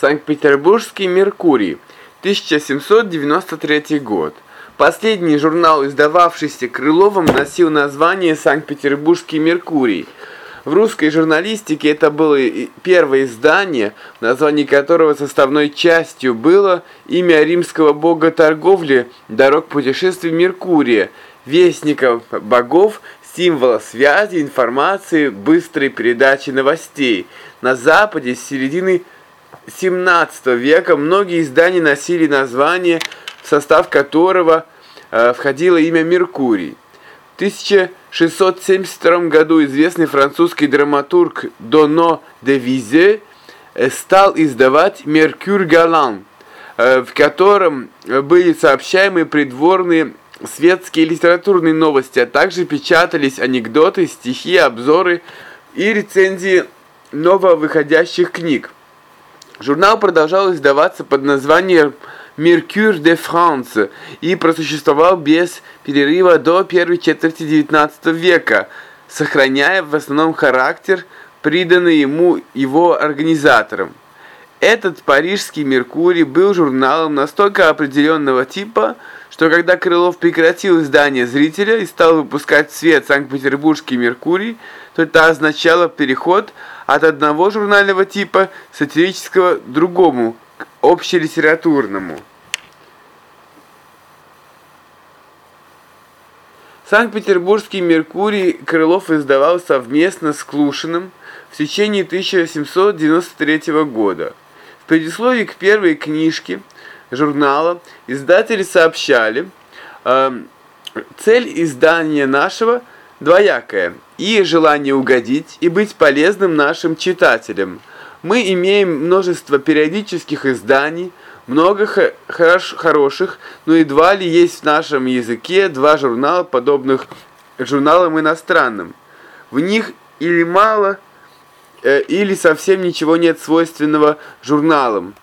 Санкт-Петербургский Меркурий, 1793 год. Последний журнал, издававшийся Крыловым, носил название «Санкт-Петербургский Меркурий». В русской журналистике это было первое издание, название которого составной частью было имя римского бога торговли, дорог путешествий Меркурия, вестника богов, символа связи, информации, быстрой передачи новостей. На Западе с середины 17 века многие издания носили название, в состав которого э, входило имя Меркурий. В 1672 году известный французский драматург Доно де Визе э, стал издавать «Меркюр Галан», э, в котором были сообщаемые придворные светские и литературные новости, а также печатались анекдоты, стихи, обзоры и рецензии нововыходящих книг. Журнал продолжал издаваться под названием «Mercure de France» и просуществовал без перерыва до первой четверти XIX века, сохраняя в основном характер, приданный ему его организатором. Этот парижский «Меркурий» был журналом настолько определенного типа, что когда Крылов прекратил издание «Зрителя» и стал выпускать в свет Санкт-Петербургский «Меркурий», то это означало переход от одного журнального типа сатирического к другому, к общелитературному. Санкт-Петербургский «Меркурий» Крылов издавал совместно с Клушиным в течение 1793 года. В предисловии к первой книжке журнала издатели сообщали, э, цель издания нашего двоякая – и желание угодить и быть полезным нашим читателям. Мы имеем множество периодических изданий, много хорош хороших, но едва ли есть в нашем языке два журнала, подобных журналам иностранным. В них или мало, э, или совсем ничего нет свойственного журналам.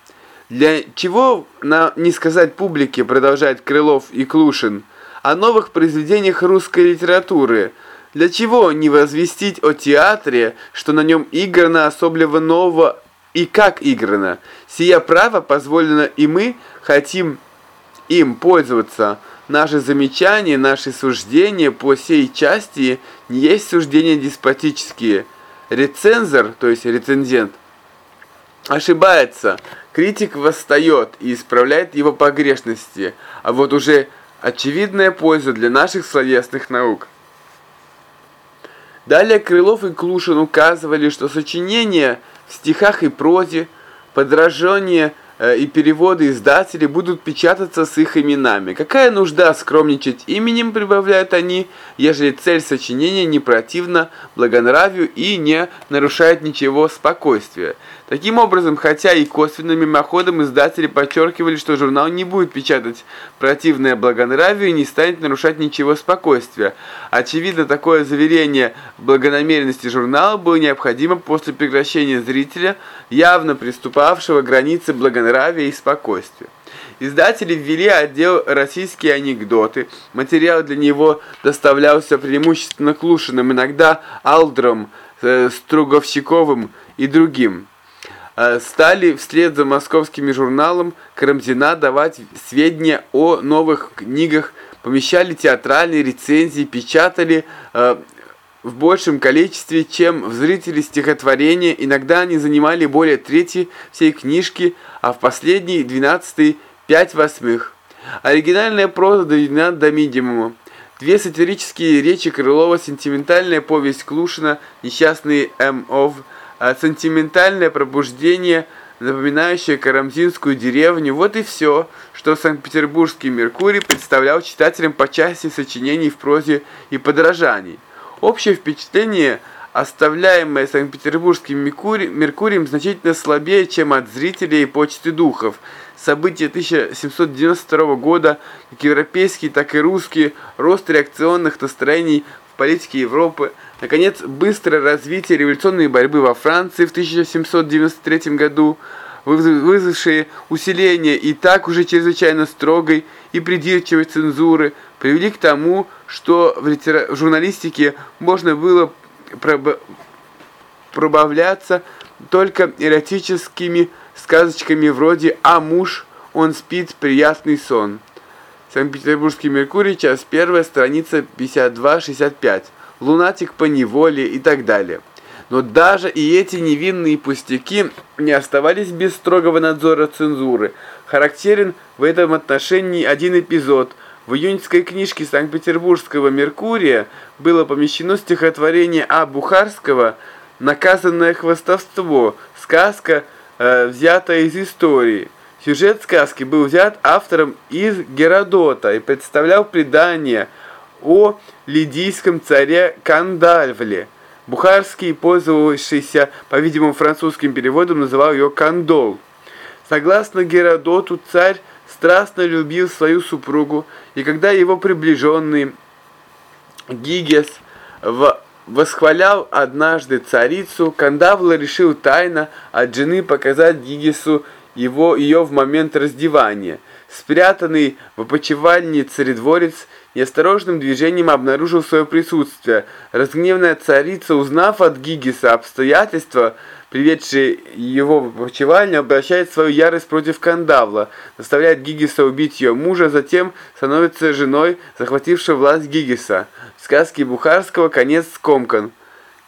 Для чего на, не сказать публике, продолжает Крылов и Клушин, о новых произведениях русской литературы – для чего не возвестить о театре, что на нем играно особливо нового и как играно? Сия право позволено и мы хотим им пользоваться. Наши замечания, наши суждения по сей части не есть суждения деспотические. Рецензор, то есть рецензент, ошибается. Критик восстает и исправляет его погрешности, а вот уже очевидная польза для наших словесных наук. Далее Крылов и Клушин указывали, что сочинения в стихах и прозе, подражание и переводы издателей будут печататься с их именами. Какая нужда скромничать именем, прибавляют они, ежели цель сочинения не противна благонравию и не нарушает ничего спокойствия. Таким образом, хотя и косвенным мимоходом издатели подчеркивали, что журнал не будет печатать противное благонравию и не станет нарушать ничего спокойствия. Очевидно, такое заверение в благонамеренности журнала было необходимо после прекращения зрителя, явно приступавшего к границе благонравия и спокойствия. Издатели ввели отдел «Российские анекдоты». Материал для него доставлялся преимущественно Клушиным, иногда Алдром, э, Струговщиковым и другим. Э, стали вслед за московским журналом Карамзина давать сведения о новых книгах, помещали театральные рецензии, печатали э, в большем количестве, чем в зрители стихотворения. Иногда они занимали более трети всей книжки, а в последней, двенадцатой, пять восьмых. Оригинальная проза доведена до минимума. Две сатирические речи Крылова, сентиментальная повесть Клушина, несчастный М.Ов., а сентиментальное пробуждение, напоминающее карамзинскую деревню. Вот и все, что Санкт-Петербургский Меркурий представлял читателям по части сочинений в прозе и подражаний. Общее впечатление, оставляемое Санкт-Петербургским Меркурием, значительно слабее, чем от зрителей и почты духов. События 1792 года, как европейские, так и русские, рост реакционных настроений в политике Европы – Наконец, быстрое развитие революционной борьбы во Франции в 1793 году, вызвавшие усиление и так уже чрезвычайно строгой и придирчивой цензуры, привели к тому, что в, журналистике можно было. Пробавляться только эротическими сказочками вроде «А муж, он спит, приятный сон». Санкт-Петербургский Меркурий, час 1, страница 52-65. Лунатик по неволе и так далее. Но даже и эти невинные пустяки не оставались без строгого надзора цензуры. Характерен в этом отношении один эпизод. В июньской книжке Санкт-Петербургского Меркурия было помещено стихотворение А. Бухарского «Наказанное хвостовство», сказка, э, взятая из истории. Сюжет сказки был взят автором из Геродота и представлял предание о лидийском царе Кандальвле. Бухарский, пользовавшийся, по-видимому, французским переводом, называл ее Кандол. Согласно Геродоту, царь страстно любил свою супругу, и когда его приближенный Гигес восхвалял однажды царицу, Кандавла решил тайно от жены показать Гигесу его, ее в момент раздевания. Спрятанный в опочивальне царедворец неосторожным движением обнаружил свое присутствие. Разгневанная царица, узнав от Гигиса обстоятельства, приведшие его в опочивальню, обращает свою ярость против Кандавла, заставляет Гигиса убить ее мужа, затем становится женой, захватившей власть Гигиса. В сказке Бухарского конец скомкан.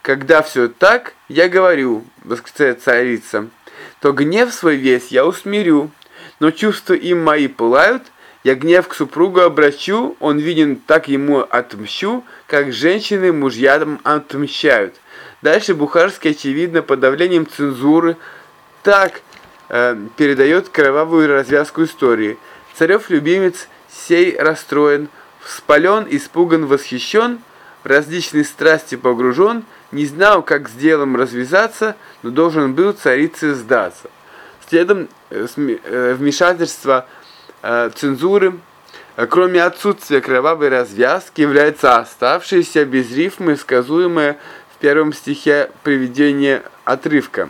«Когда все так, я говорю», — восклицает царица, — «то гнев свой весь я усмирю, но чувства им мои пылают, я гнев к супругу обращу, он виден, так ему отмщу, как женщины мужьям отмщают. Дальше Бухарский, очевидно, под давлением цензуры, так э, передает кровавую развязку истории. Царев любимец сей расстроен, вспален, испуган, восхищен, в различные страсти погружен, не знал, как с делом развязаться, но должен был царице сдаться. Следом э, э, вмешательство Э, цензуры, кроме отсутствия кровавой развязки, является оставшееся без рифмы, сказуемое в первом стихе приведение отрывка.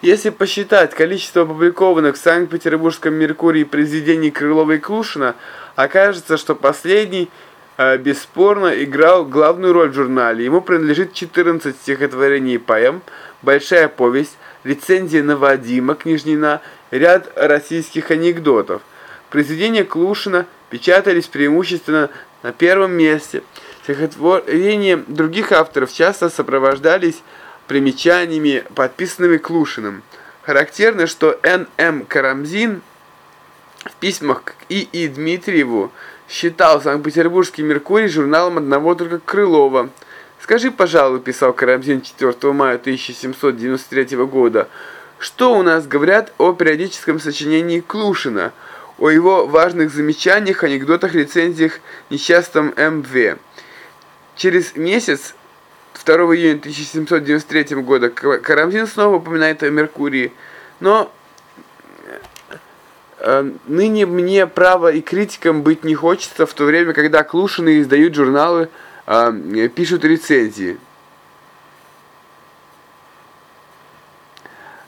Если посчитать количество опубликованных в Санкт-Петербургском Меркурии произведений Крылова и Клушина, окажется, что последний э, бесспорно играл главную роль в журнале. Ему принадлежит 14 стихотворений и поэм, большая повесть, рецензия на Вадима Княжнина, ряд российских анекдотов. Произведения Клушина печатались преимущественно на первом месте. Стихотворения других авторов часто сопровождались примечаниями, подписанными Клушиным. Характерно, что Н.М. Карамзин в письмах к И.И. Дмитриеву считал Санкт-Петербургский Меркурий журналом одного только Крылова. «Скажи, пожалуй», – писал Карамзин 4 мая 1793 года, – «что у нас говорят о периодическом сочинении Клушина?» о его важных замечаниях, анекдотах, рецензиях, несчастном МВ. Через месяц, 2 июня 1793 года, Карамзин снова упоминает о Меркурии, но э, ныне мне право и критиком быть не хочется, в то время, когда Клушины издают журналы, э, пишут рецензии.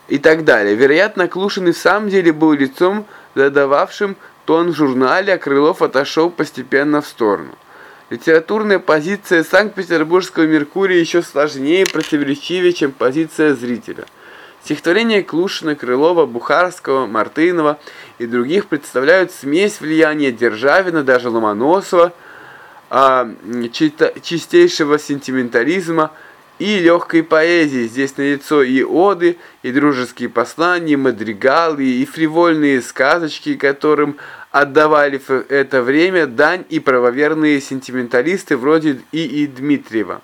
И так далее. Вероятно, Клушин и в самом деле был лицом, задававшим тон в журнале, а Крылов отошел постепенно в сторону. Литературная позиция Санкт-Петербургского Меркурия еще сложнее и противоречивее, чем позиция зрителя. Стихотворения Клушина, Крылова, Бухарского, Мартынова и других представляют смесь влияния Державина, даже Ломоносова, а, чистейшего сентиментализма, и легкой поэзии. Здесь налицо и оды, и дружеские послания, и мадригалы, и фривольные сказочки, которым отдавали в это время дань и правоверные сентименталисты вроде И.И. Дмитриева.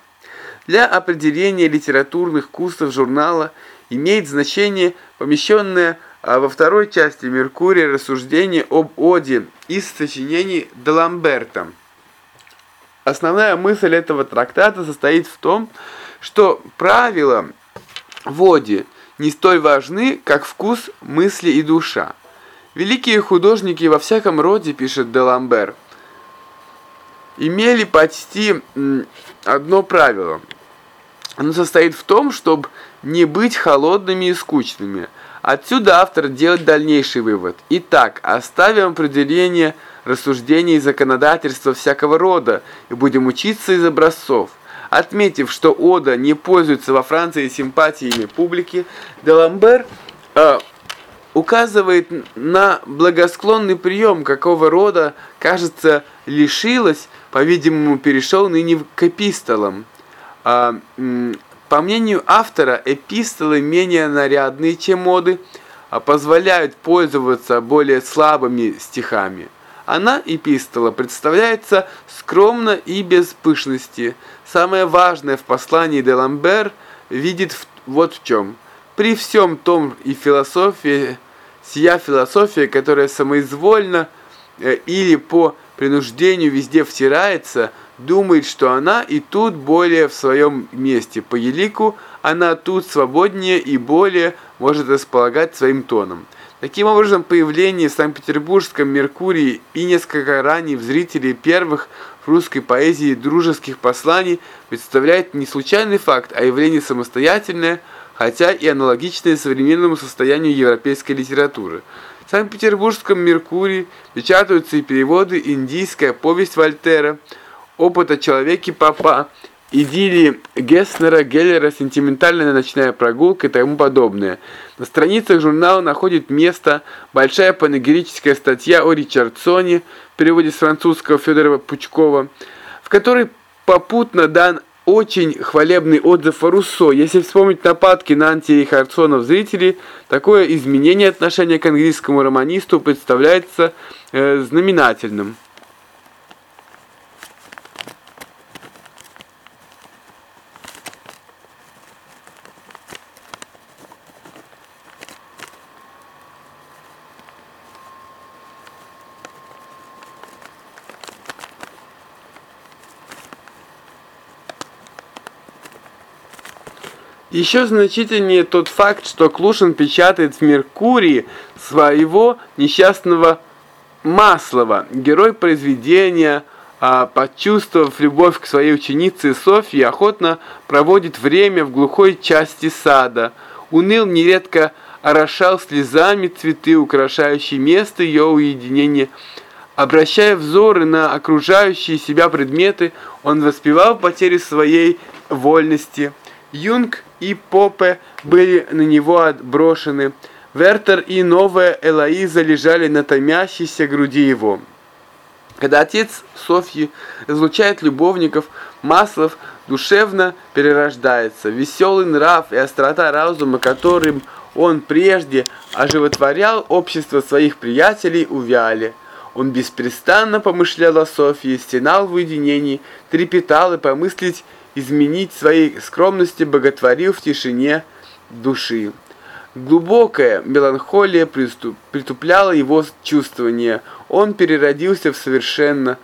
Для определения литературных вкусов журнала имеет значение помещенное а, во второй части Меркурия рассуждение об оде из сочинений Даламберта. Основная мысль этого трактата состоит в том, что правила в оде не столь важны, как вкус, мысли и душа. Великие художники во всяком роде, пишет Деламбер, имели почти одно правило. Оно состоит в том, чтобы не быть холодными и скучными. Отсюда автор делает дальнейший вывод. Итак, оставим определение рассуждений и законодательства всякого рода и будем учиться из образцов. Отметив, что Ода не пользуется во Франции симпатиями публики, Деламбер э, указывает на благосклонный прием, какого рода, кажется, лишилась, по-видимому, перешел ныне к эпистолам. А, по мнению автора, эпистолы менее нарядные, чем моды, а позволяют пользоваться более слабыми стихами. Она, эпистола, представляется скромно и без пышности. Самое важное в послании де Ламбер видит в, вот в чем. При всем том и философия, сия философия, которая самоизвольно э, или по принуждению везде втирается, думает, что она и тут более в своем месте. По елику она тут свободнее и более может располагать своим тоном. Таким образом, появление в Санкт-Петербургском Меркурии и несколько ранее в зрителей первых в русской поэзии дружеских посланий представляет не случайный факт, а явление самостоятельное, хотя и аналогичное современному состоянию европейской литературы. В Санкт-Петербургском Меркурии печатаются и переводы «Индийская повесть Вольтера», «Опыт о человеке Папа», идиллии Гесснера, Геллера, сентиментальная ночная прогулка и тому подобное. На страницах журнала находит место большая панегирическая статья о Ричардсоне в переводе с французского Федора Пучкова, в которой попутно дан очень хвалебный отзыв о Руссо. Если вспомнить нападки на антирихардсонов зрителей, такое изменение отношения к английскому романисту представляется э, знаменательным. Еще значительнее тот факт, что Клушин печатает в «Меркурии» своего несчастного Маслова, герой произведения, а, почувствовав любовь к своей ученице Софье, охотно проводит время в глухой части сада. Уныл нередко орошал слезами цветы, украшающие место ее уединения. Обращая взоры на окружающие себя предметы, он воспевал потери своей вольности. Юнг и Попе были на него отброшены. Вертер и новая Элоиза лежали на томящейся груди его. Когда отец Софьи разлучает любовников, Маслов душевно перерождается. Веселый нрав и острота разума, которым он прежде оживотворял общество своих приятелей, увяли. Он беспрестанно помышлял о Софье, стенал в уединении, трепетал и помыслить изменить своей скромности боготворил в тишине души. Глубокая меланхолия притупляла его чувствование. Он переродился в совершенно.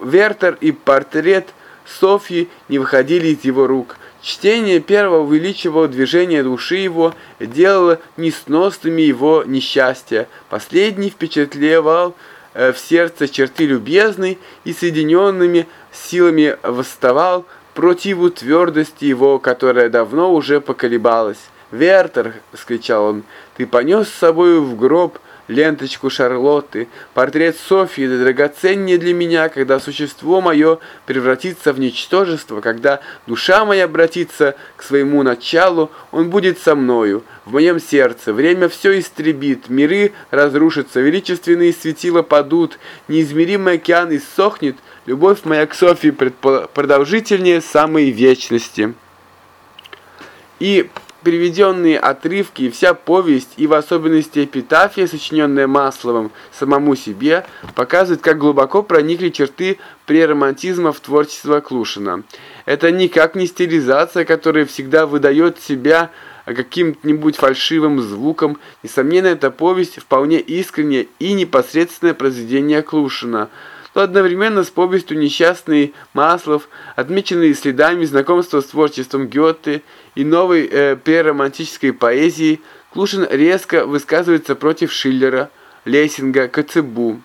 Вертер и портрет Софьи не выходили из его рук. Чтение первого увеличивало движение души его, делало несносными его несчастья. Последний впечатлевал э, в сердце черты любезной и соединенными силами восставал противу твердости его, которая давно уже поколебалась. «Вертер!» — скричал он. «Ты понес с собою в гроб ленточку Шарлотты, портрет Софьи, драгоценнее для меня, когда существо мое превратится в ничтожество, когда душа моя обратится к своему началу, он будет со мною, в моем сердце. Время все истребит, миры разрушатся, величественные светила падут, неизмеримый океан иссохнет, Любовь моя к Софии продолжительнее самой вечности. И приведенные отрывки и вся повесть, и в особенности эпитафия, сочиненная Масловым самому себе, показывают, как глубоко проникли черты преромантизма в творчество Клушина. Это никак не стилизация, которая всегда выдает себя каким-нибудь фальшивым звуком. Несомненно, эта повесть вполне искренняя и непосредственное произведение Клушина – то одновременно с повестью «Несчастный Маслов», отмеченный следами знакомства с творчеством Гёте и новой э, преромантической поэзии, Клушин резко высказывается против Шиллера, Лессинга, Коцебу.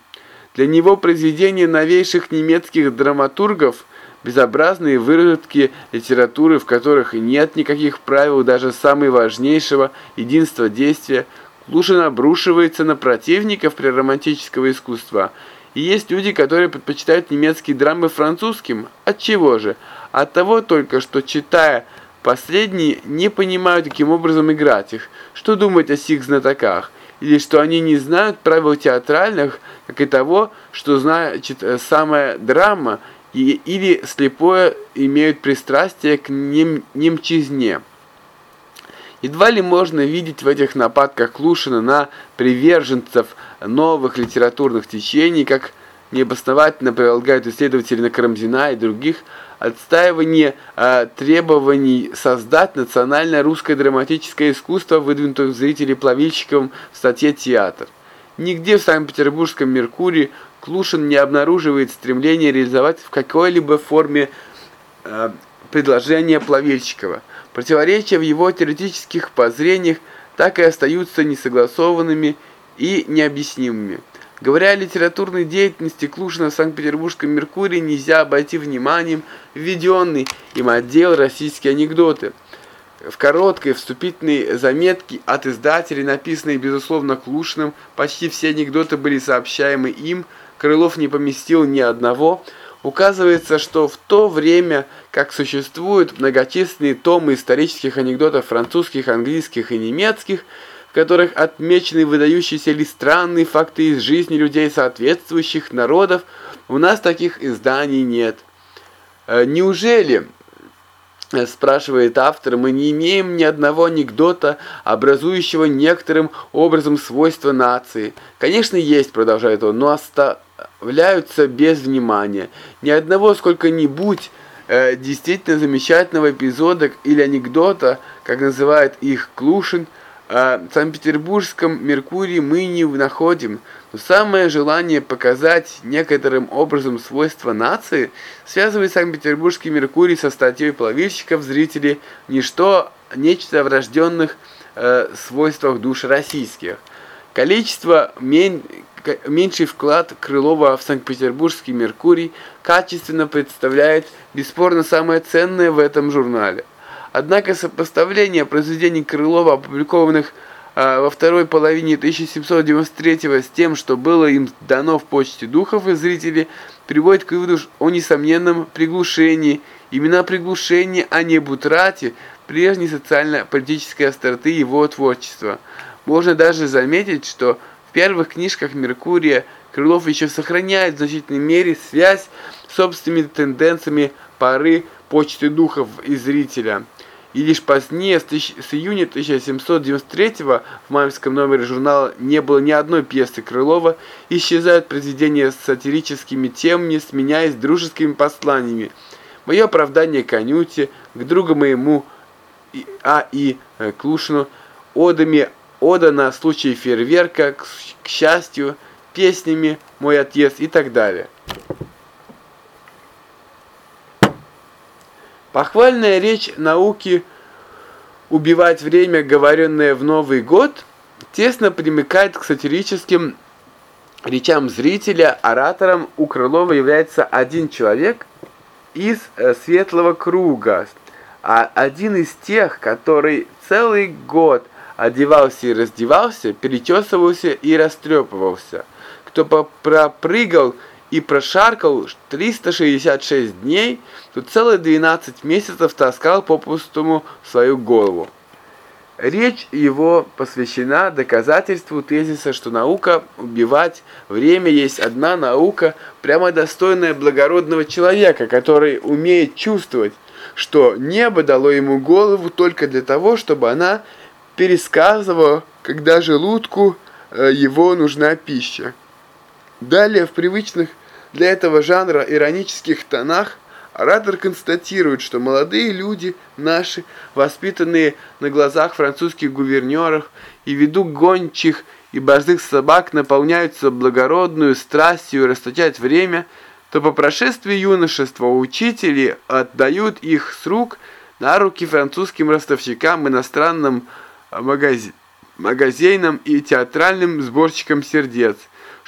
Для него произведения новейших немецких драматургов – безобразные выродки литературы, в которых нет никаких правил даже самой важнейшего единства действия, Клушин обрушивается на противников преромантического искусства – И есть люди, которые предпочитают немецкие драмы французским. От чего же? От того только, что читая последние, не понимают, каким образом играть их. Что думать о сих знатоках? Или что они не знают правил театральных, как и того, что значит э, самая драма, и, или слепое имеют пристрастие к нем, немчизне. Едва ли можно видеть в этих нападках Клушина на приверженцев новых литературных течений, как необосновательно предлагают исследователи на Карамзина и других, отстаивание э, требований создать национальное русское драматическое искусство, выдвинутое зрителей плавильщиком в статье «Театр». Нигде в Санкт-Петербургском «Меркурии» Клушин не обнаруживает стремления реализовать в какой-либо форме э, предложение Плавильщикова – Противоречия в его теоретических позрениях так и остаются несогласованными и необъяснимыми. Говоря о литературной деятельности Клушина в Санкт-Петербургском «Меркурии», нельзя обойти вниманием введенный им отдел «Российские анекдоты». В короткой вступительной заметке от издателей, написанной, безусловно, Клушиным, почти все анекдоты были сообщаемы им, Крылов не поместил ни одного – Указывается, что в то время, как существуют многочисленные томы исторических анекдотов французских, английских и немецких, которых отмечены выдающиеся или странные факты из жизни людей соответствующих народов, у нас таких изданий нет. Э, неужели, э, спрашивает автор, мы не имеем ни одного анекдота, образующего некоторым образом свойства нации? Конечно, есть, продолжает он, но оста являются без внимания. Ни одного сколько-нибудь э, действительно замечательного эпизода или анекдота, как называет их Клушин, э, в Санкт-Петербургском Меркурии мы не находим. Но самое желание показать некоторым образом свойства нации связывает Санкт-Петербургский Меркурий со статьей плавильщиков зрителей «Ничто, нечто врожденных э, свойствах душ российских». Количество мен меньший вклад Крылова в Санкт-Петербургский Меркурий качественно представляет бесспорно самое ценное в этом журнале. Однако сопоставление произведений Крылова, опубликованных э, во второй половине 1793 с тем, что было им дано в почте духов и зрителей, приводит к выводу о несомненном приглушении, именно приглушении, а не об прежней социально-политической остроты его творчества. Можно даже заметить, что первых книжках Меркурия Крылов еще сохраняет в значительной мере связь с собственными тенденциями поры почты духов и зрителя. И лишь позднее, с, тысяч, с июня 1793 в мамском номере журнала не было ни одной пьесы Крылова, исчезают произведения с сатирическими темами, сменяясь дружескими посланиями. Мое оправдание Конюте, к другу моему А. И. Э, Клушину, одами ода на случай фейерверка, к, к счастью, песнями «Мой отец» и так далее. Похвальная речь науки «Убивать время, говоренное в Новый год» тесно примыкает к сатирическим речам зрителя. Оратором у Крылова является один человек из э, светлого круга, а один из тех, который целый год одевался и раздевался, перечесывался и растрепывался. Кто пропрыгал и прошаркал 366 дней, то целые 12 месяцев таскал попустому свою голову. Речь его посвящена доказательству тезиса, что наука убивать время есть одна наука, прямо достойная благородного человека, который умеет чувствовать, что небо дало ему голову только для того, чтобы она пересказывал, когда желудку э, его нужна пища. Далее в привычных для этого жанра иронических тонах оратор констатирует, что молодые люди наши, воспитанные на глазах французских гувернеров и ввиду гончих и борзых собак наполняются благородную страстью расточать время, то по прошествии юношества учители отдают их с рук на руки французским ростовщикам, иностранным магази магазинам и театральным сборщикам сердец,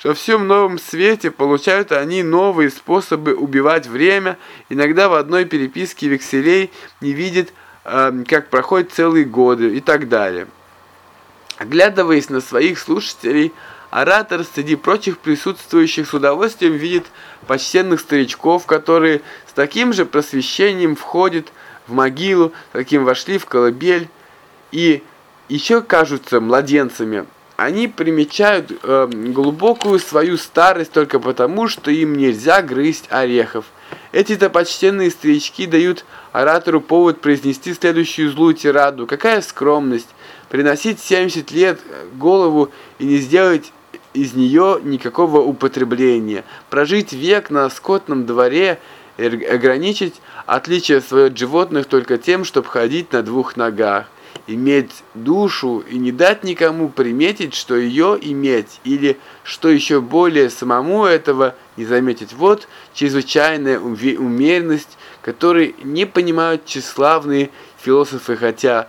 что в всем новом свете получают они новые способы убивать время, иногда в одной переписке векселей не видят, э, как проходят целые годы и так далее. Оглядываясь на своих слушателей, Оратор среди прочих присутствующих с удовольствием видит почтенных старичков, которые с таким же просвещением входят в могилу, каким вошли в колыбель, и еще кажутся младенцами. Они примечают э, глубокую свою старость только потому, что им нельзя грызть орехов. Эти-то почтенные старички дают оратору повод произнести следующую злую тираду. Какая скромность! Приносить 70 лет голову и не сделать из нее никакого употребления. Прожить век на скотном дворе и ограничить отличие свое от животных только тем, чтобы ходить на двух ногах. Иметь душу и не дать никому приметить, что ее иметь, или, что еще более, самому этого не заметить. Вот чрезвычайная умеренность, которой не понимают тщеславные философы, хотя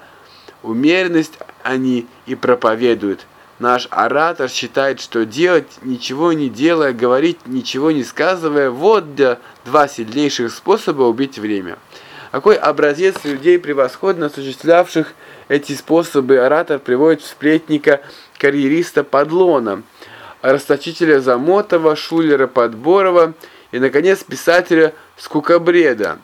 умеренность они и проповедуют. Наш оратор считает, что делать ничего не делая, говорить ничего не сказывая, вот для два сильнейших способа убить время. Какой образец людей, превосходно осуществлявших эти способы, оратор приводит в сплетника карьериста Подлона, расточителя Замотова, Шулера Подборова и, наконец, писателя Скукобреда.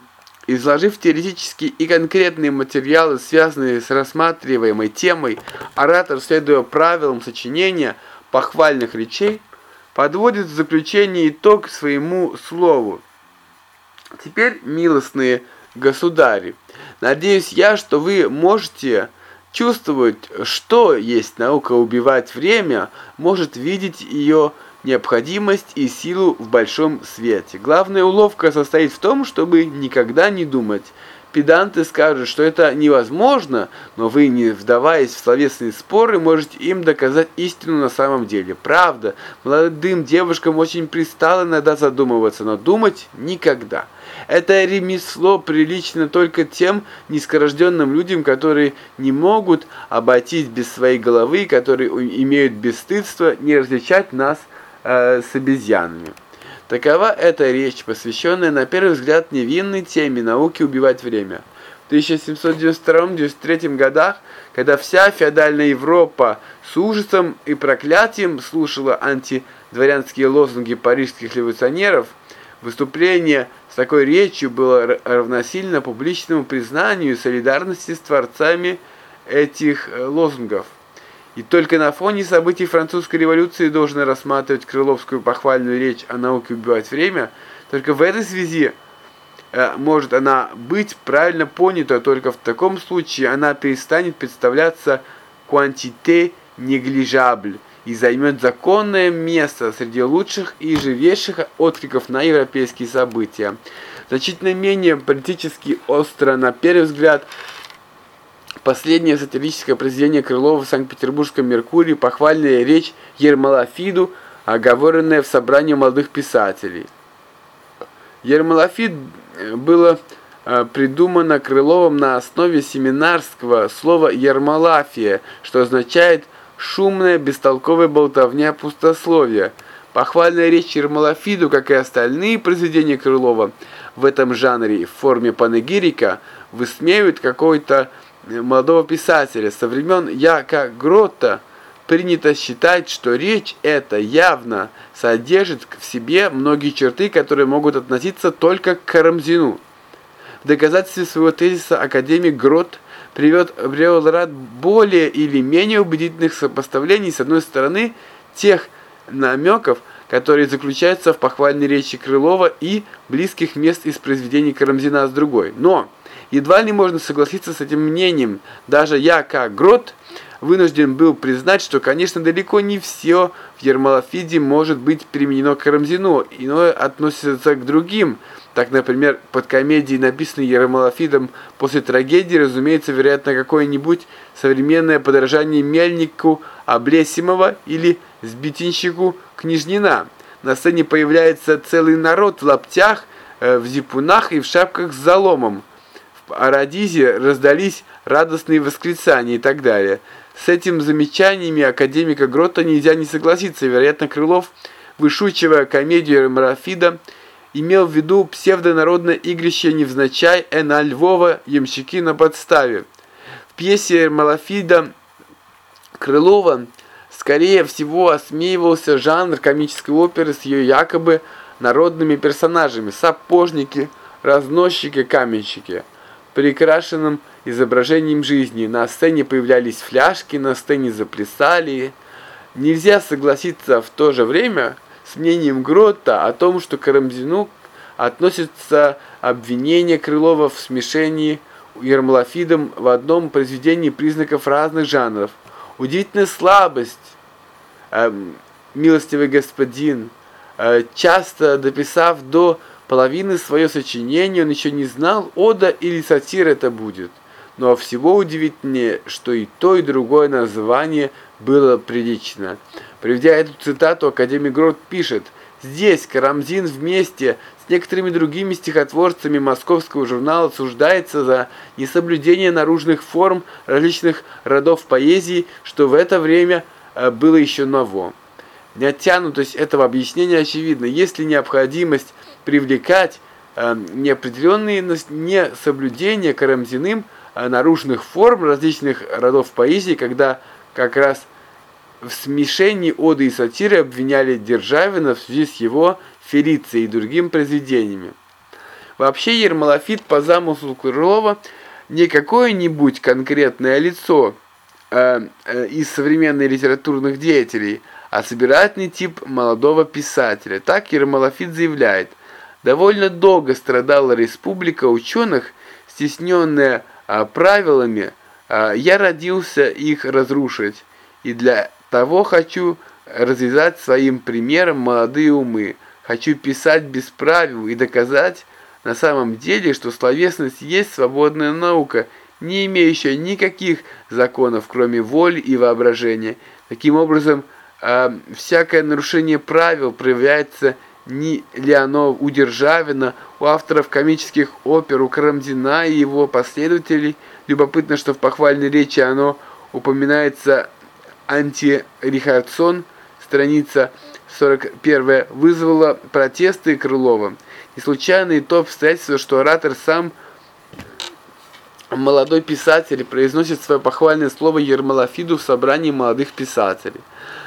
Изложив теоретические и конкретные материалы, связанные с рассматриваемой темой, оратор, следуя правилам сочинения похвальных речей, подводит в заключение итог своему слову. Теперь, милостные государи, надеюсь я, что вы можете чувствовать, что есть наука убивать время, может видеть ее необходимость и силу в большом свете. Главная уловка состоит в том, чтобы никогда не думать. Педанты скажут, что это невозможно, но вы, не вдаваясь в словесные споры, можете им доказать истину на самом деле. Правда, молодым девушкам очень пристало иногда задумываться, но думать никогда. Это ремесло прилично только тем низкорожденным людям, которые не могут обойтись без своей головы, которые имеют бесстыдство не различать нас э, с обезьянами. Такова эта речь, посвященная на первый взгляд невинной теме науки убивать время. В 1792-93 годах, когда вся феодальная Европа с ужасом и проклятием слушала антидворянские лозунги парижских революционеров, выступление с такой речью было равносильно публичному признанию солидарности с творцами этих э, лозунгов. И только на фоне событий французской революции должны рассматривать Крыловскую похвальную речь о науке убивать время. Только в этой связи э, может она быть правильно понята, только в таком случае она перестанет представляться quantité négligeable и займет законное место среди лучших и живейших откликов на европейские события. Значительно менее политически остро, на первый взгляд, Последнее сатирическое произведение Крылова в Санкт-Петербургском «Меркурии» похвальная речь Ермолафиду, оговоренная в собрании молодых писателей. Ермолафид э, было э, придумано Крыловым на основе семинарского слова «ермолафия», что означает «шумная, бестолковая болтовня пустословия». Похвальная речь Ермолафиду, как и остальные произведения Крылова в этом жанре в форме панегирика, высмеивают какой-то молодого писателя со времен Яка Грота принято считать, что речь эта явно содержит в себе многие черты, которые могут относиться только к Карамзину. В доказательстве своего тезиса академик Грот привел, привел ряд более или менее убедительных сопоставлений с одной стороны тех намеков, которые заключаются в похвальной речи Крылова и близких мест из произведений Карамзина с другой. Но Едва ли можно согласиться с этим мнением. Даже я, как Грот, вынужден был признать, что, конечно, далеко не все в Ермолафиде может быть применено к Карамзину, иное относится к другим. Так, например, под комедией, написанной Ермолафидом после трагедии, разумеется, вероятно, какое-нибудь современное подражание Мельнику Облесимова или Сбитинщику Княжнина. На сцене появляется целый народ в лаптях, э, в зипунах и в шапках с заломом в Арадизе раздались радостные восклицания и так далее. С этим замечаниями академика Грота нельзя не согласиться. Вероятно, Крылов, вышучивая комедию Марафида, имел в виду псевдонародное игрище невзначай Эна Львова «Ямщики на подставе». В пьесе Малафида Крылова Скорее всего, осмеивался жанр комической оперы с ее якобы народными персонажами, сапожники, разносчики, каменщики, прикрашенным изображением жизни. На сцене появлялись фляжки, на сцене заплясали. Нельзя согласиться в то же время с мнением Грота о том, что Карамзину относится обвинение Крылова в смешении Ермолофидом в одном произведении признаков разных жанров. Удивительная слабость, э, милостивый господин, э, часто дописав до половины свое сочинение, он еще не знал, ода или сатира это будет. Но всего удивительнее, что и то, и другое название было прилично. Приведя эту цитату, академик Грот пишет, «Здесь Карамзин вместе с некоторыми другими стихотворцами московского журнала осуждается за несоблюдение наружных форм различных родов поэзии, что в это время э, было еще ново». Неоттянутость этого объяснения очевидна. Если необходимость привлекать э, неопределенные несоблюдения Карамзиным наружных форм различных родов поэзии, когда как раз в смешении оды и сатиры обвиняли Державина в связи с его Фелицией и другими произведениями. Вообще Ермолофит по замыслу Крылова не какое-нибудь конкретное лицо э, э, из современных литературных деятелей, а собирательный тип молодого писателя. Так Ермолофит заявляет, довольно долго страдала республика ученых, стесненная э, правилами, э, я родился их разрушить, и для того хочу развязать своим примером молодые умы. Хочу писать без правил и доказать на самом деле, что словесность есть свободная наука, не имеющая никаких законов, кроме воли и воображения. Таким образом, э, всякое нарушение правил проявляется не ли оно у Державина, у авторов комических опер, у Карамзина и его последователей. Любопытно, что в похвальной речи оно упоминается Анти-Рихардсон, страница 41, вызвала протесты Крылова. Не случайно и то обстоятельство, что оратор сам молодой писатель произносит свое похвальное слово Ермолофиду в собрании молодых писателей.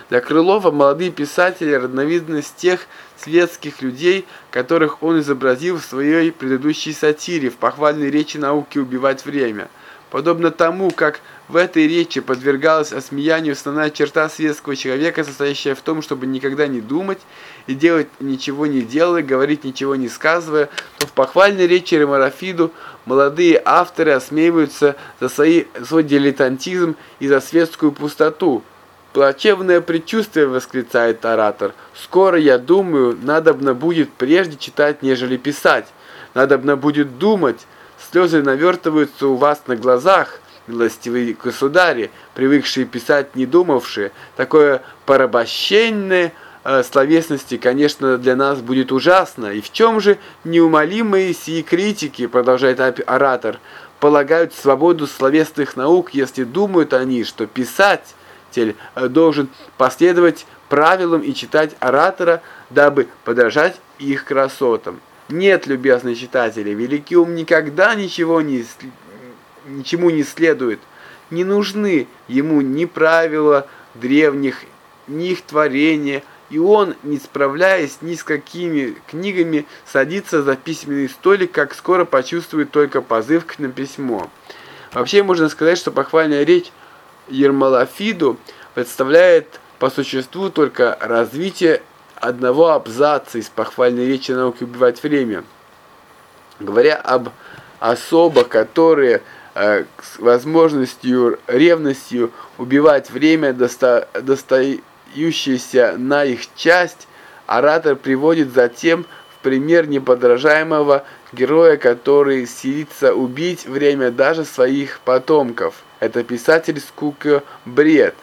Для Крылова молодые писатели родновидны с тех светских людей, которых он изобразил в своей предыдущей сатире, в похвальной речи науки «Убивать время». Подобно тому, как в этой речи подвергалась осмеянию основная черта светского человека, состоящая в том, чтобы никогда не думать и делать ничего не делая, говорить ничего не сказывая, то в похвальной речи Ремарафиду молодые авторы осмеиваются за свои, свой дилетантизм и за светскую пустоту. «Плачевное предчувствие», — восклицает оратор, — «скоро, я думаю, надобно будет прежде читать, нежели писать. Надобно будет думать, Слезы навертываются у вас на глазах, милостивые государи, привыкшие писать, не думавшие. Такое порабощение э, словесности, конечно, для нас будет ужасно. И в чем же неумолимые сии критики, продолжает оратор, полагают свободу словесных наук, если думают они, что писатель э, должен последовать правилам и читать оратора, дабы подражать их красотам. Нет, любезные читатели, великий ум никогда ничего не, ничему не следует. Не нужны ему ни правила древних, ни их творения, и он, не справляясь ни с какими книгами, садится за письменный столик, как скоро почувствует только позыв к на письмо. Вообще можно сказать, что похвальная речь Ермолафиду представляет по существу только развитие одного абзаца из похвальной речи науки убивать время. Говоря об особах, которые э, с возможностью, ревностью убивать время, доста, достающееся на их часть, оратор приводит затем в пример неподражаемого героя, который силится убить время даже своих потомков. Это писатель Скука Бред.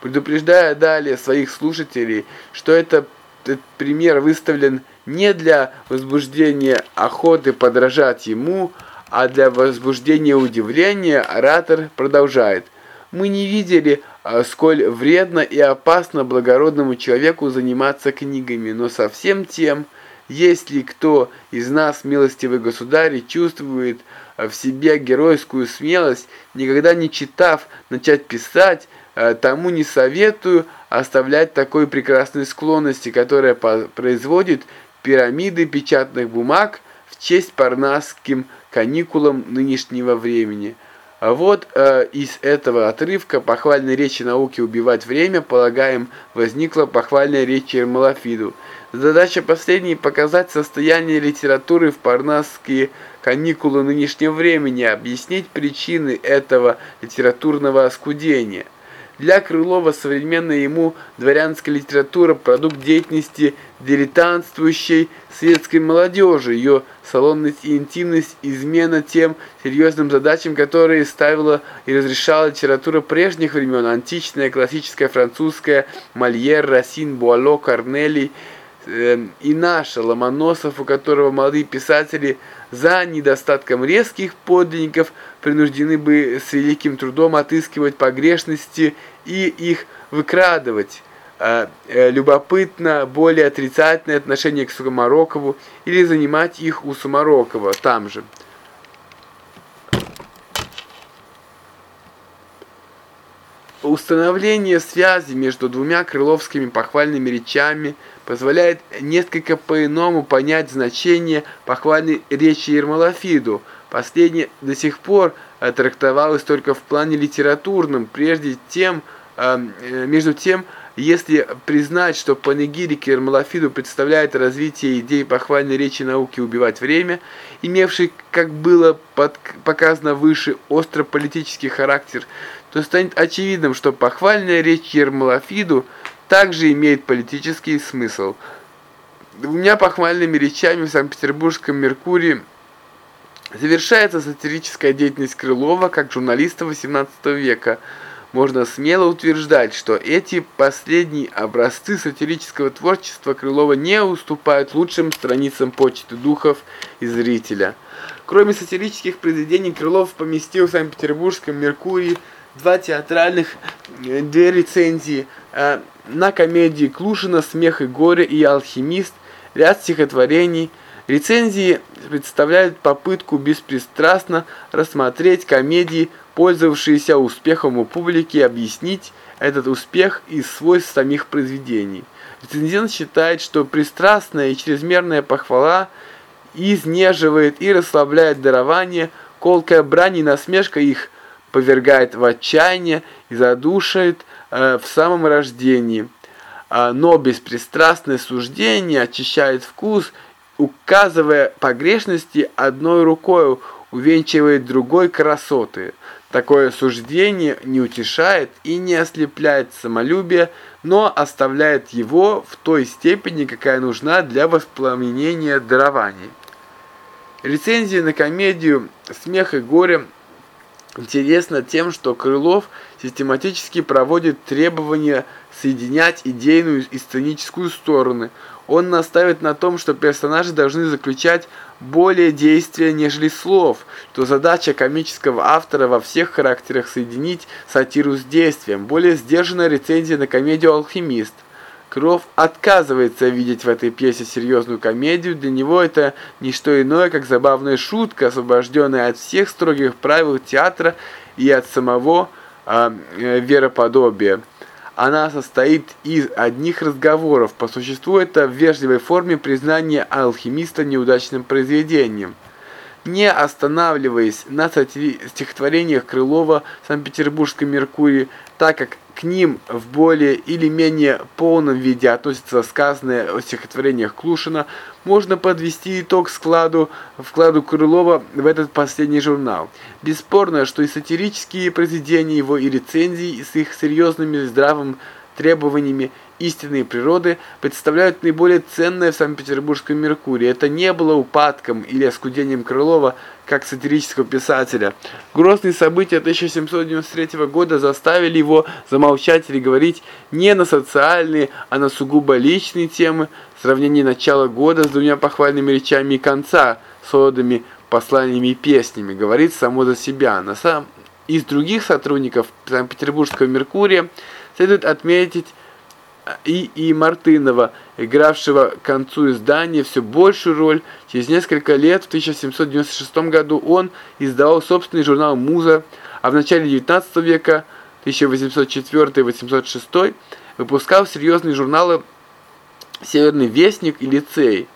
Предупреждая далее своих слушателей, что это этот пример выставлен не для возбуждения охоты подражать ему, а для возбуждения удивления, оратор продолжает. Мы не видели, а, сколь вредно и опасно благородному человеку заниматься книгами, но совсем тем, если кто из нас, милостивый государь, чувствует в себе геройскую смелость, никогда не читав, начать писать, э, тому не советую оставлять такой прекрасной склонности, которая производит пирамиды печатных бумаг в честь парнасским каникулам нынешнего времени. А вот э, из этого отрывка похвальной речи науки «Убивать время», полагаем, возникла похвальная речь Ермолафиду. Задача последней – показать состояние литературы в парнасские каникулы нынешнего времени, объяснить причины этого литературного оскудения – для Крылова современная ему дворянская литература – продукт деятельности дилетантствующей светской молодежи, ее салонность и интимность – измена тем серьезным задачам, которые ставила и разрешала литература прежних времен – античная, классическая, французская, Мольер, Рассин, Буало, Корнелий – и наша, Ломоносов, у которого молодые писатели за недостатком резких подлинников принуждены бы с великим трудом отыскивать погрешности и их выкрадывать. А, э, любопытно более отрицательное отношение к Сумарокову или занимать их у Сумарокова там же. Установление связи между двумя крыловскими похвальными речами позволяет несколько по-иному понять значение похвальной речи Ермолафиду. Последняя до сих пор трактовалась только в плане литературном, прежде тем, э, э, между тем, если признать, что панегирик Ермолафиду представляет развитие идей похвальной речи науки «убивать время», имевший, как было под, показано выше, остро-политический характер, то станет очевидным, что похвальная речь Ермолафиду также имеет политический смысл. Двумя похвальными речами в Санкт-Петербургском «Меркурии» завершается сатирическая деятельность Крылова как журналиста XVIII века – можно смело утверждать, что эти последние образцы сатирического творчества Крылова не уступают лучшим страницам почты духов и зрителя. Кроме сатирических произведений, Крылов поместил в Санкт-Петербургском «Меркурии» два театральных, э, две рецензии э, на комедии Клушина «Смех и горе» и «Алхимист», ряд стихотворений. Рецензии представляют попытку беспристрастно рассмотреть комедии пользовавшиеся успехом у публики, объяснить этот успех из свойств самих произведений. Рецензент считает, что пристрастная и чрезмерная похвала изнеживает и расслабляет дарование, колкая брань и насмешка их повергает в отчаяние и задушает э, в самом рождении. А, но беспристрастное суждение очищает вкус, указывая погрешности одной рукой, увенчивает другой красоты. Такое суждение не утешает и не ослепляет самолюбие, но оставляет его в той степени, какая нужна для воспламенения дарований. Рецензия на комедию «Смех и горе» интересна тем, что Крылов систематически проводит требования соединять идейную и сценическую стороны. Он наставит на том, что персонажи должны заключать более действия, нежели слов, что задача комического автора во всех характерах соединить сатиру с действием. Более сдержанная рецензия на комедию «Алхимист». Кров отказывается видеть в этой пьесе серьезную комедию, для него это не что иное, как забавная шутка, освобожденная от всех строгих правил театра и от самого э, вероподобия. Она состоит из одних разговоров. По существу это в вежливой форме признание алхимиста неудачным произведением. Не останавливаясь на стихотворениях Крылова «Санкт-Петербургской Меркурии», так как к ним в более или менее полном виде относятся сказанные о стихотворениях Клушина, можно подвести итог складу, вкладу Крылова в этот последний журнал. Бесспорно, что и сатирические произведения его, и рецензии с их серьезными здравым требованиями истинной природы представляют наиболее ценное в Санкт-Петербургском Меркурии. Это не было упадком или оскудением Крылова как сатирического писателя. Грозные события 1793 года заставили его замолчать или говорить не на социальные, а на сугубо личные темы, сравнение начала года с двумя похвальными речами и конца с одами, посланиями и песнями, говорит само за себя. На самом из других сотрудников Санкт-Петербургского Меркурия следует отметить и. И. Мартынова, игравшего к концу издания все большую роль. Через несколько лет, в 1796 году, он издавал собственный журнал «Муза», а в начале XIX века 1804-1806 выпускал серьезные журналы «Северный вестник» и «Лицей».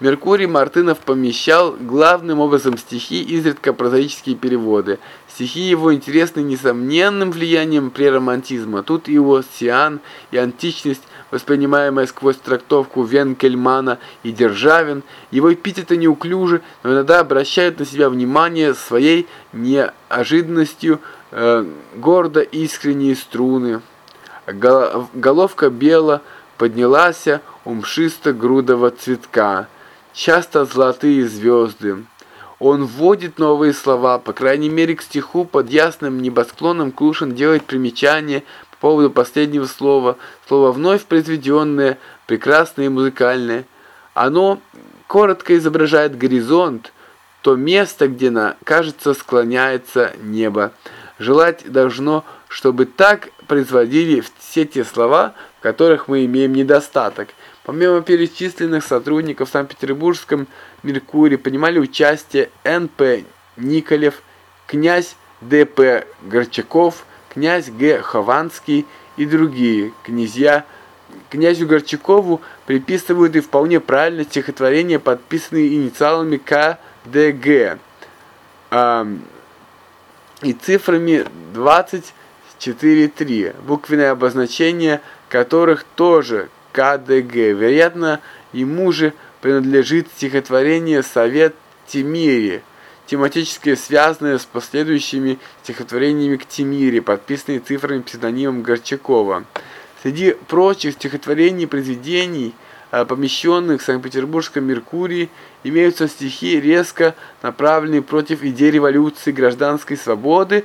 Меркурий Мартынов помещал главным образом стихи, изредка прозаические переводы. Стихи его интересны несомненным влиянием преромантизма. Тут и Оссиан, и античность, воспринимаемая сквозь трактовку Венкельмана и Державин, его эпитеты неуклюжи, но иногда обращают на себя внимание своей неожиданностью, э, гордо искренние струны. Головка бела поднялась у мшисто-грудого цветка часто золотые звезды. Он вводит новые слова, по крайней мере к стиху под ясным небосклоном Клушин делает примечание по поводу последнего слова, слово вновь произведенное, прекрасное и музыкальное. Оно коротко изображает горизонт, то место, где, на, кажется, склоняется небо. Желать должно, чтобы так производили все те слова, в которых мы имеем недостаток. Помимо перечисленных сотрудников Санкт-Петербургском «Меркурии» принимали участие Н.П. Николев, князь Д.П. Горчаков, князь Г. Хованский и другие князья. Князю Горчакову приписывают и вполне правильно стихотворения, подписанные инициалами К.Д.Г. и цифрами 24.3, буквенное обозначение которых тоже КДГ. Вероятно, ему же принадлежит стихотворение «Совет Тимири», тематически связанное с последующими стихотворениями к Тимире, подписанные цифрами псевдонимом Горчакова. Среди прочих стихотворений и произведений, э, помещенных в Санкт-Петербургском «Меркурии», имеются стихи, резко направленные против идей революции, гражданской свободы,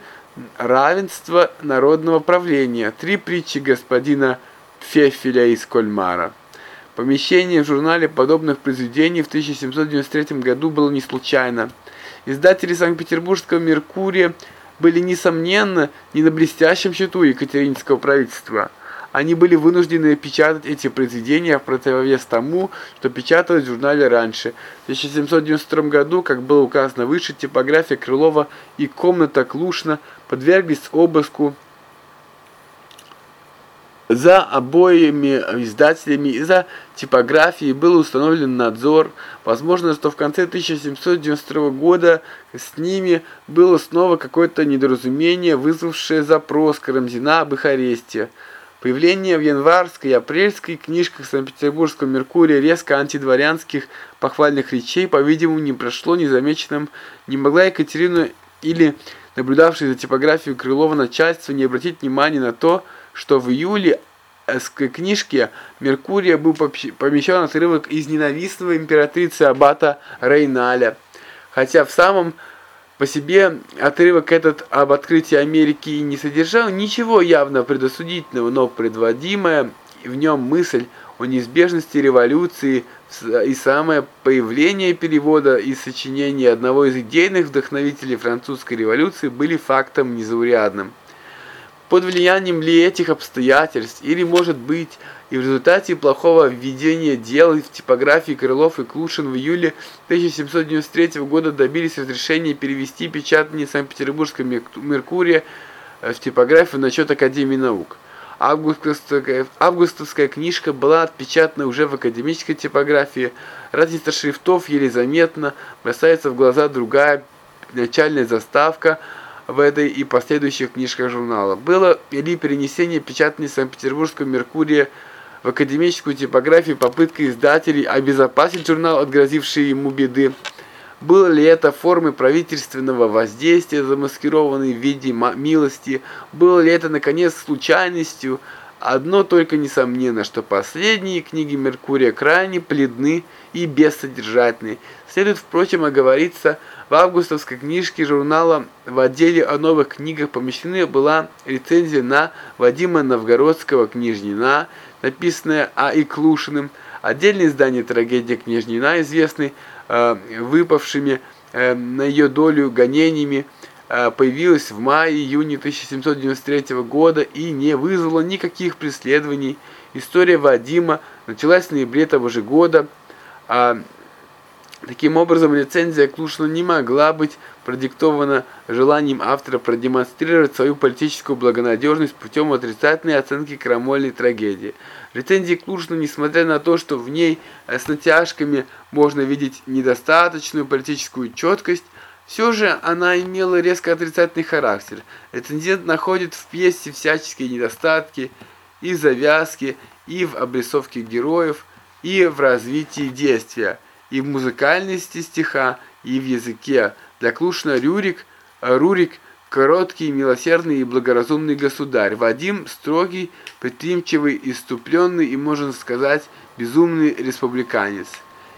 равенства, народного правления. Три притчи господина Фефеля из Кольмара. Помещение в журнале подобных произведений в 1793 году было не случайно. Издатели Санкт-Петербургского «Меркурия» были, несомненно, не на блестящем счету Екатерининского правительства. Они были вынуждены печатать эти произведения в противовес тому, что печаталось в журнале раньше. В 1792 году, как было указано выше, типография Крылова и комната Клушна подверглись обыску за обоими издателями и за типографией был установлен надзор. Возможно, что в конце 1792 года с ними было снова какое-то недоразумение, вызвавшее запрос Карамзина об их аресте. Появление в январской и апрельской книжках Санкт-Петербургского Меркурия резко антидворянских похвальных речей, по-видимому, не прошло незамеченным. Не могла Екатерина или наблюдавший за типографией Крылова начальство не обратить внимания на то, что в июле с книжки Меркурия был помещен отрывок из ненавистного императрицы Аббата Рейналя. Хотя в самом по себе отрывок этот об открытии Америки не содержал ничего явно предосудительного, но предводимая в нем мысль о неизбежности революции и самое появление перевода и сочинения одного из идейных вдохновителей французской революции были фактом незаурядным. Под влиянием ли этих обстоятельств, или, может быть, и в результате плохого введения дел в типографии Крылов и Клушин в июле 1793 года добились разрешения перевести печатание Санкт-Петербургского Меркурия в типографию на счет Академии наук. Августовская, августовская книжка была отпечатана уже в академической типографии. Разница шрифтов еле заметна, бросается в глаза другая начальная заставка – в этой и последующих книжках журнала. Было ли перенесение печатания Санкт-Петербургского Меркурия в академическую типографию попыткой издателей обезопасить журнал от грозившей ему беды? Было ли это формой правительственного воздействия, замаскированной в виде милости? Было ли это, наконец, случайностью? Одно только несомненно, что последние книги Меркурия крайне пледны и бессодержательны. Следует, впрочем, оговориться в августовской книжке журнала в отделе о новых книгах помещена была рецензия на Вадима Новгородского «Княжнина», написанная А. Иклушиным. Отдельное издание «Трагедия княжнина», известный э, выпавшими э, на ее долю гонениями, э, появилось в мае-июне 1793 года и не вызвало никаких преследований. История Вадима началась в ноябре того же года, а Таким образом, рецензия Клушина не могла быть продиктована желанием автора продемонстрировать свою политическую благонадежность путем отрицательной оценки крамольной трагедии. Рецензия Клушина, несмотря на то, что в ней с натяжками можно видеть недостаточную политическую четкость, все же она имела резко отрицательный характер. Рецензент находит в пьесе всяческие недостатки и завязки, и в обрисовке героев, и в развитии действия и в музыкальности стиха, и в языке. Для Клушина Рюрик, Рурик – короткий, милосердный и благоразумный государь. Вадим – строгий, предприимчивый, иступленный и, можно сказать, безумный республиканец.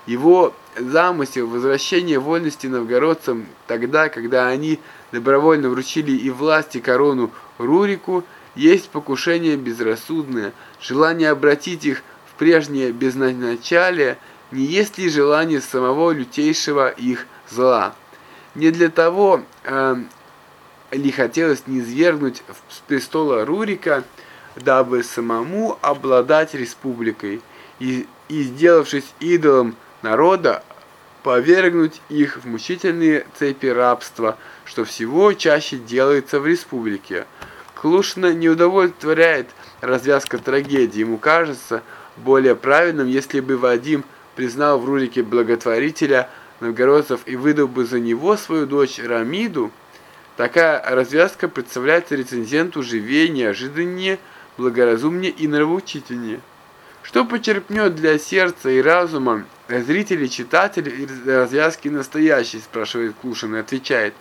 Его замысел возвращения вольности новгородцам тогда, когда они добровольно вручили и власть, и корону Рурику, есть покушение безрассудное, желание обратить их в прежнее безначалие – не есть ли желание самого лютейшего их зла. Не для того э, ли хотелось низвергнуть с престола Рурика, дабы самому обладать республикой и, и сделавшись идолом народа, повергнуть их в мучительные цепи рабства, что всего чаще делается в республике. Клушина не удовлетворяет развязка трагедии. Ему кажется более правильным, если бы Вадим признал в Рурике благотворителя новгородцев и выдал бы за него свою дочь Рамиду, такая развязка представляется рецензенту живее, неожиданнее, благоразумнее и нравоучительнее. Что почерпнет для сердца и разума зрители, читатели из развязки настоящей, спрашивает Клушин и отвечает.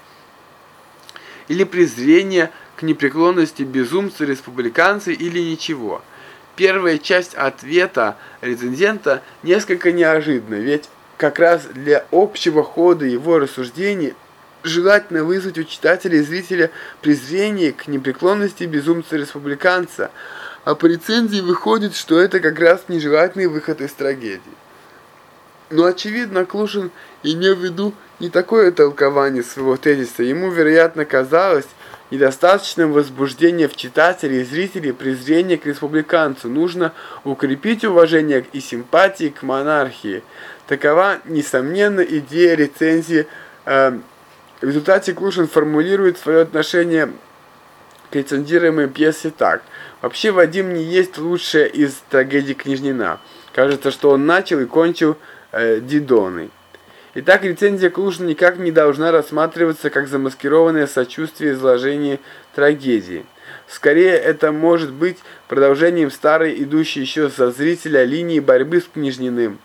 Или презрение к непреклонности безумца республиканца или ничего – Первая часть ответа рецензента несколько неожиданна, ведь как раз для общего хода его рассуждений желательно вызвать у читателя и зрителя презрение к непреклонности безумца-республиканца, а по рецензии выходит, что это как раз нежелательный выход из трагедии. Но очевидно, Клушин имел в виду не такое толкование своего тезиса, ему, вероятно, казалось, недостаточным возбуждения в читателе и зрителе презрения к республиканцу. Нужно укрепить уважение и симпатии к монархии. Такова, несомненно, идея рецензии. Э, в результате Клушин формулирует свое отношение к рецензируемой пьесе так. Вообще, Вадим не есть лучшая из трагедий Княжнина. Кажется, что он начал и кончил э, Дидоной. Итак, рецензия Клушина никак не должна рассматриваться как замаскированное сочувствие изложения трагедии. Скорее, это может быть продолжением старой, идущей еще со зрителя линии борьбы с Книжниным.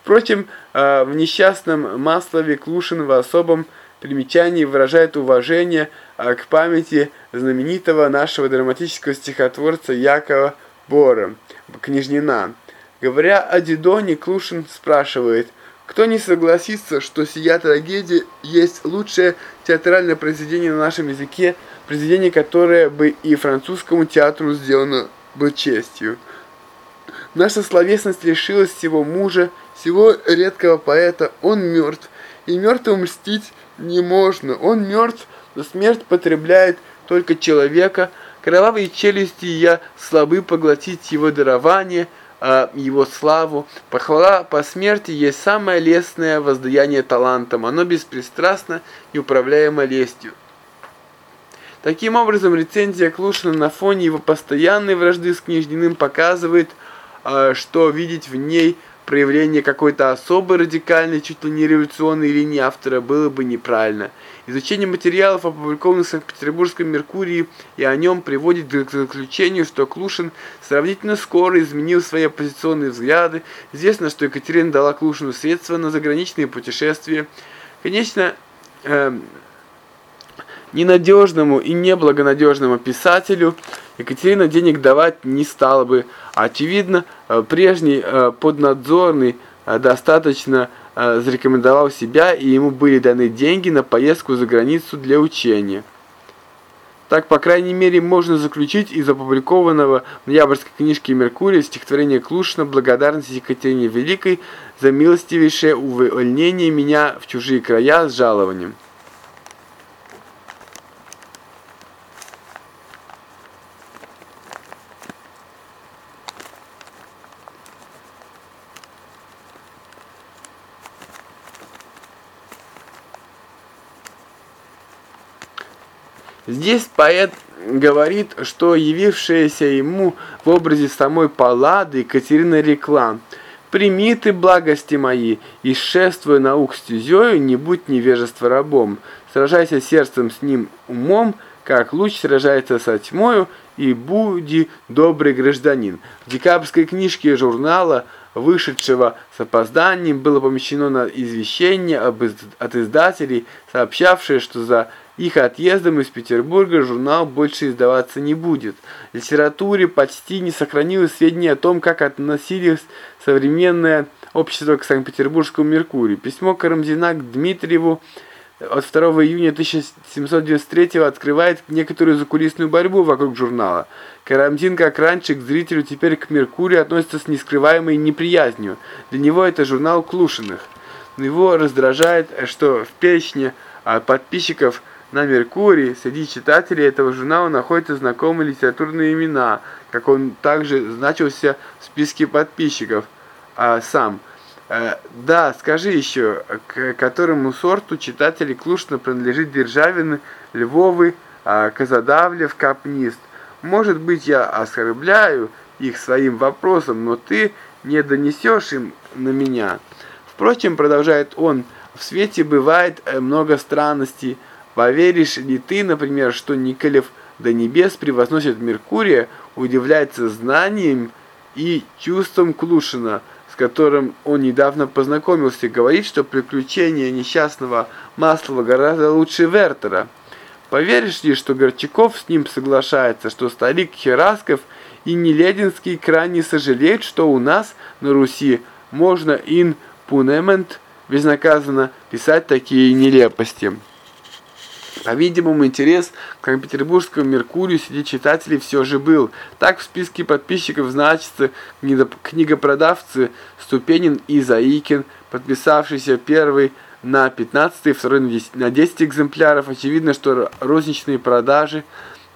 Впрочем, э, в несчастном Маслове Клушин в особом примечании выражает уважение э, к памяти знаменитого нашего драматического стихотворца Якова Бора, Книжнина. Говоря о Дидоне, Клушин спрашивает – кто не согласится, что сия трагедия есть лучшее театральное произведение на нашем языке, произведение, которое бы и французскому театру сделано бы честью. Наша словесность лишилась всего мужа, всего редкого поэта, он мертв, и мертвым мстить не можно, он мертв, но смерть потребляет только человека, кровавые челюсти я слабы поглотить его дарование – э, его славу. Похвала по смерти есть самое лестное воздаяние талантам. Оно беспристрастно и управляемо лестью. Таким образом, рецензия Клушина на фоне его постоянной вражды с Книжниным показывает, э, что видеть в ней проявление какой-то особой радикальной, чуть ли не революционной линии автора было бы неправильно – Изучение материалов, опубликованных в Санкт-Петербургском «Меркурии» и о нем приводит к заключению, что Клушин сравнительно скоро изменил свои оппозиционные взгляды. Известно, что Екатерина дала Клушину средства на заграничные путешествия. Конечно, э, ненадежному и неблагонадежному писателю Екатерина денег давать не стала бы. Очевидно, э, прежний э, поднадзорный э, достаточно зарекомендовал себя, и ему были даны деньги на поездку за границу для учения. Так, по крайней мере, можно заключить из опубликованного в ноябрьской книжке «Меркурий» стихотворение Клушина «Благодарность Екатерине Великой за милостивейшее увольнение меня в чужие края с жалованием». Здесь поэт говорит, что явившаяся ему в образе самой Паллады Екатерина рекла «Прими ты благости мои, и шествуя наук стезею, не будь невежество рабом, сражайся сердцем с ним умом, как луч сражается со тьмою, и буди добрый гражданин». В декабрьской книжке журнала вышедшего с опозданием, было помещено на извещение от издателей, сообщавшее, что за их отъездом из Петербурга журнал больше издаваться не будет. В литературе почти не сохранилось сведений о том, как относились современное общество к Санкт-Петербургскому Меркурию. Письмо Карамзина к Дмитриеву от 2 июня 1793 открывает некоторую закулисную борьбу вокруг журнала. Карамзин, как раньше, к зрителю теперь к Меркурию относится с нескрываемой неприязнью. Для него это журнал Клушиных. Его раздражает, что в песне подписчиков на Меркурии среди читателей этого журнала находятся знакомые литературные имена, как он также значился в списке подписчиков а сам – да, скажи еще, к которому сорту читателей Клушина принадлежит Державины, Львовы, а, Казадавлев, Капнист. Может быть, я оскорбляю их своим вопросом, но ты не донесешь им на меня. Впрочем, продолжает он, в свете бывает э, много странностей. Поверишь ли ты, например, что Николев до небес превозносит Меркурия, удивляется знанием и чувством Клушина – с которым он недавно познакомился, говорит, что приключения несчастного Маслова гораздо лучше Вертера. Поверишь ли, что Горчаков с ним соглашается, что старик Херасков и Нелединский крайне сожалеют, что у нас на Руси можно ин пунемент безнаказанно писать такие нелепости. По-видимому, интерес к Санкт-Петербургскому Меркурию среди читателей все же был. Так в списке подписчиков значатся книгопродавцы Ступенин и Заикин, подписавшийся первый на 15, второй на 10, на 10 экземпляров. Очевидно, что розничные продажи.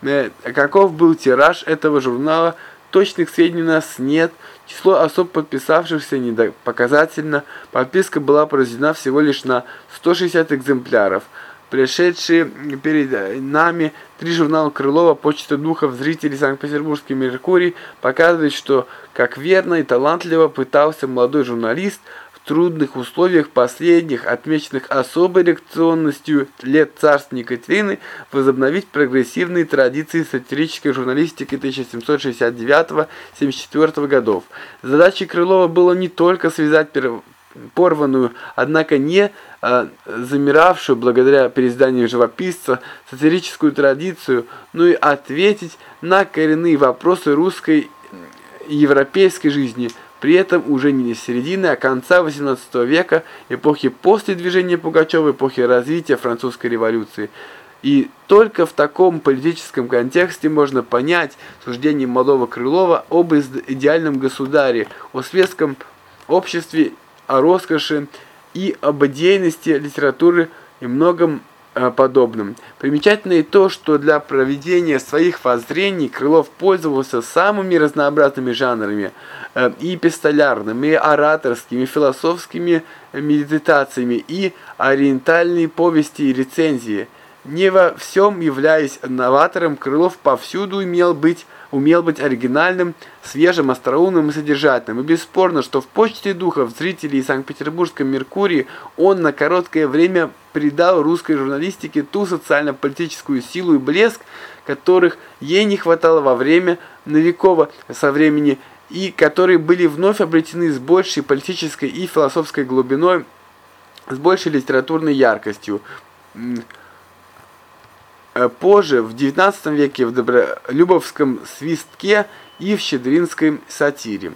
Э, каков был тираж этого журнала, точных сведений у нас нет. Число особ подписавшихся недопоказательно. Подписка была произведена всего лишь на 160 экземпляров пришедшие перед нами три журнала Крылова «Почта духов зрителей Санкт-Петербургский Меркурий» показывают, что как верно и талантливо пытался молодой журналист в трудных условиях последних, отмеченных особой реакционностью лет царства Екатерины, возобновить прогрессивные традиции сатирической журналистики 1769-74 годов. Задачей Крылова было не только связать порванную, однако не а, замиравшую благодаря переизданию живописца сатирическую традицию, но и ответить на коренные вопросы русской и европейской жизни, при этом уже не середины, а конца XVIII века, эпохи после движения Пугачева, эпохи развития французской революции. И только в таком политическом контексте можно понять суждение молодого Крылова об идеальном государе, о светском обществе о роскоши и об идейности литературы и многом э, подобном. Примечательно и то, что для проведения своих воззрений Крылов пользовался самыми разнообразными жанрами э, и эпистолярными, и ораторскими, и философскими медитациями, и ориентальные повести и рецензии. Не во всем являясь новатором, Крылов повсюду имел быть умел быть оригинальным, свежим, остроумным и содержательным. И бесспорно, что в почте духов зрителей Санкт-Петербургском Меркурии он на короткое время придал русской журналистике ту социально-политическую силу и блеск, которых ей не хватало во время Новикова со времени и которые были вновь обретены с большей политической и философской глубиной, с большей литературной яркостью. Э, позже, в XIX веке, в Добролюбовском свистке и в Щедринской сатире.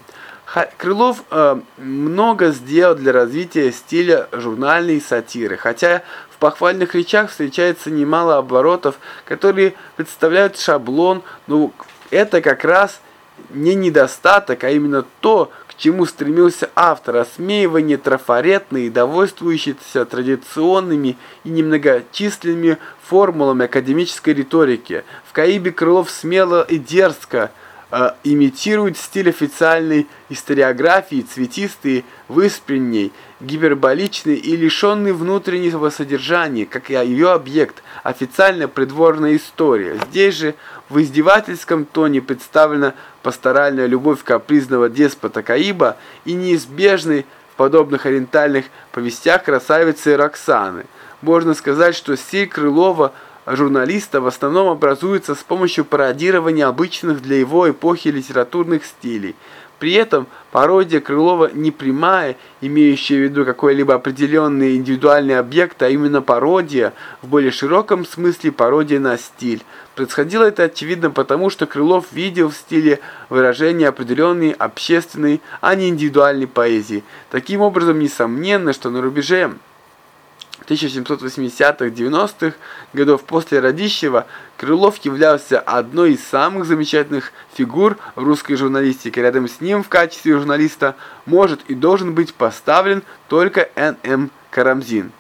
Крылов э, много сделал для развития стиля журнальной сатиры, хотя в похвальных речах встречается немало оборотов, которые представляют шаблон, но это как раз не недостаток, а именно то, чему стремился автор, осмеивание трафаретной и довольствующейся традиционными и немногочисленными формулами академической риторики. В Каибе Крылов смело и дерзко э, имитирует стиль официальной историографии, цветистый, выспренней, гиперболичный и лишенный внутреннего содержания, как и ее объект, официальная придворная история. Здесь же в издевательском тоне представлена пасторальная любовь капризного деспота Каиба и неизбежный в подобных ориентальных повестях красавицы Роксаны. Можно сказать, что стиль Крылова – журналиста в основном образуется с помощью пародирования обычных для его эпохи литературных стилей. При этом пародия Крылова не прямая, имеющая в виду какой-либо определенный индивидуальный объект, а именно пародия, в более широком смысле пародия на стиль. Происходило это очевидно потому, что Крылов видел в стиле выражения определенной общественной, а не индивидуальной поэзии. Таким образом, несомненно, что на рубеже 1780-90-х годов после Радищева Крылов являлся одной из самых замечательных фигур в русской журналистике. Рядом с ним в качестве журналиста может и должен быть поставлен только Н.М. Карамзин.